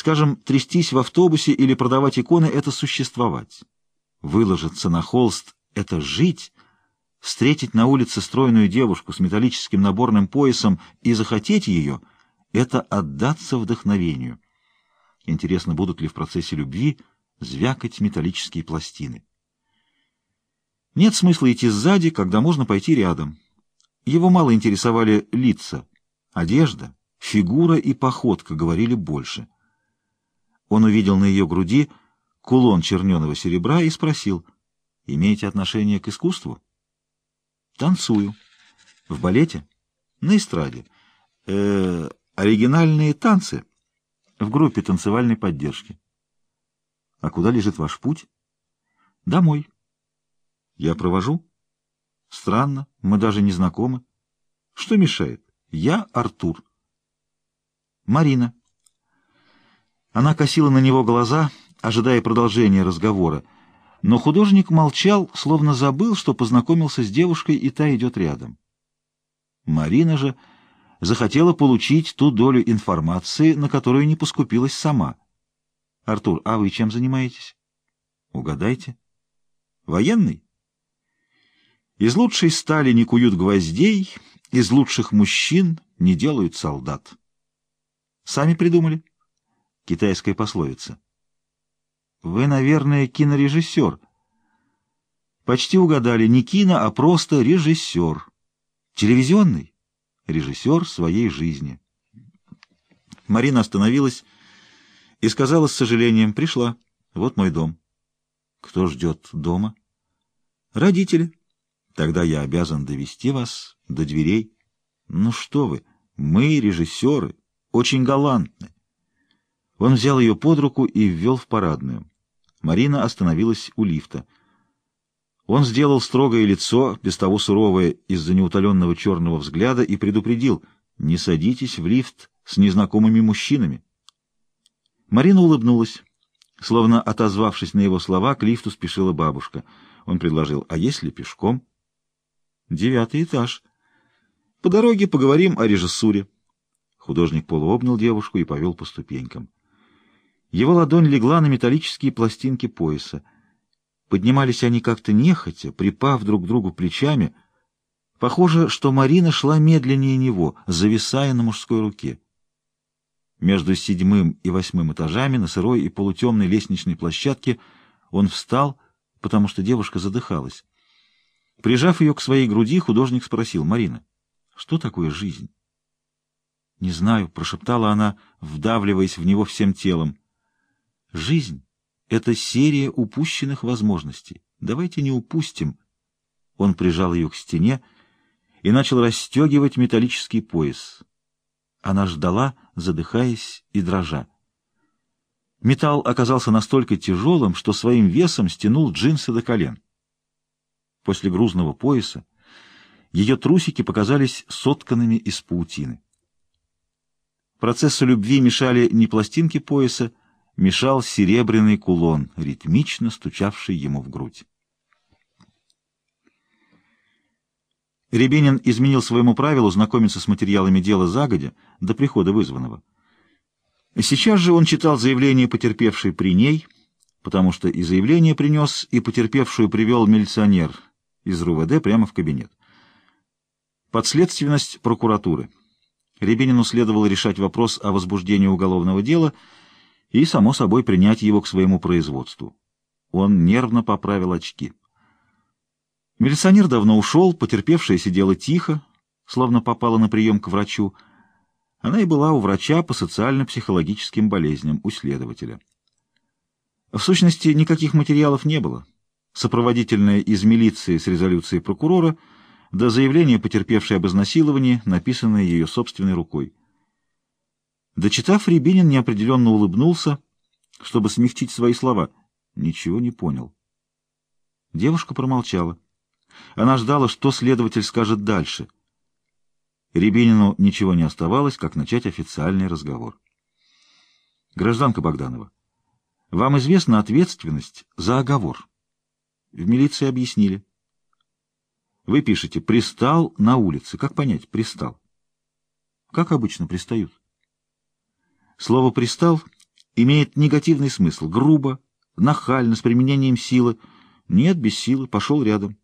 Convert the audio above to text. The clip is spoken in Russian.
Скажем, трястись в автобусе или продавать иконы — это существовать. Выложиться на холст — это жить, встретить на улице стройную девушку с металлическим наборным поясом и захотеть ее — это отдаться вдохновению. Интересно, будут ли в процессе любви звякать металлические пластины. Нет смысла идти сзади, когда можно пойти рядом. Его мало интересовали лица, одежда, фигура и походка говорили больше — он увидел на ее груди кулон черненого серебра и спросил, «Имеете отношение к искусству?» «Танцую». «В балете?» «На эстраде». «Э, оригинальные танцы?» «В группе танцевальной поддержки». «А куда лежит ваш путь?» «Домой». «Я провожу?» «Странно, мы даже не знакомы». «Что мешает?» «Я Артур». «Марина». Она косила на него глаза, ожидая продолжения разговора, но художник молчал, словно забыл, что познакомился с девушкой, и та идет рядом. Марина же захотела получить ту долю информации, на которую не поскупилась сама. — Артур, а вы чем занимаетесь? — Угадайте. — Военный? Из лучшей стали не куют гвоздей, из лучших мужчин не делают солдат. Сами придумали? — Китайская пословица. Вы, наверное, кинорежиссер. Почти угадали, не кино, а просто режиссер. Телевизионный? Режиссер своей жизни. Марина остановилась и сказала с сожалением, пришла. Вот мой дом. Кто ждет дома? Родители. Тогда я обязан довести вас до дверей. Ну что вы, мы, режиссеры, очень галантны. Он взял ее под руку и ввел в парадную. Марина остановилась у лифта. Он сделал строгое лицо, без того суровое из-за неутоленного черного взгляда, и предупредил «Не садитесь в лифт с незнакомыми мужчинами». Марина улыбнулась. Словно отозвавшись на его слова, к лифту спешила бабушка. Он предложил «А если пешком?» «Девятый этаж. По дороге поговорим о режиссуре». Художник полуобнял девушку и повел по ступенькам. Его ладонь легла на металлические пластинки пояса. Поднимались они как-то нехотя, припав друг к другу плечами. Похоже, что Марина шла медленнее него, зависая на мужской руке. Между седьмым и восьмым этажами на сырой и полутемной лестничной площадке он встал, потому что девушка задыхалась. Прижав ее к своей груди, художник спросил, «Марина, что такое жизнь?» «Не знаю», — прошептала она, вдавливаясь в него всем телом. Жизнь — это серия упущенных возможностей. Давайте не упустим. Он прижал ее к стене и начал расстегивать металлический пояс. Она ждала, задыхаясь и дрожа. Металл оказался настолько тяжелым, что своим весом стянул джинсы до колен. После грузного пояса ее трусики показались сотканными из паутины. Процессу любви мешали не пластинки пояса, мешал серебряный кулон, ритмично стучавший ему в грудь. Рябинин изменил своему правилу знакомиться с материалами дела загодя до прихода вызванного. Сейчас же он читал заявление потерпевшей при ней, потому что и заявление принес, и потерпевшую привел милиционер из РУВД прямо в кабинет. Подследственность прокуратуры. Рябинину следовало решать вопрос о возбуждении уголовного дела — и, само собой, принять его к своему производству. Он нервно поправил очки. Милиционер давно ушел, потерпевшая сидела тихо, словно попала на прием к врачу. Она и была у врача по социально-психологическим болезням, у следователя. В сущности, никаких материалов не было. Сопроводительное из милиции с резолюцией прокурора до заявления потерпевшей об изнасиловании, написанное ее собственной рукой. Дочитав, Рябинин неопределенно улыбнулся, чтобы смягчить свои слова. Ничего не понял. Девушка промолчала. Она ждала, что следователь скажет дальше. Рябинину ничего не оставалось, как начать официальный разговор. «Гражданка Богданова, вам известна ответственность за оговор?» В милиции объяснили. Вы пишете «пристал на улице». Как понять «пристал»? Как обычно пристают? Слово «пристал» имеет негативный смысл, грубо, нахально, с применением силы. Нет, без силы, пошел рядом.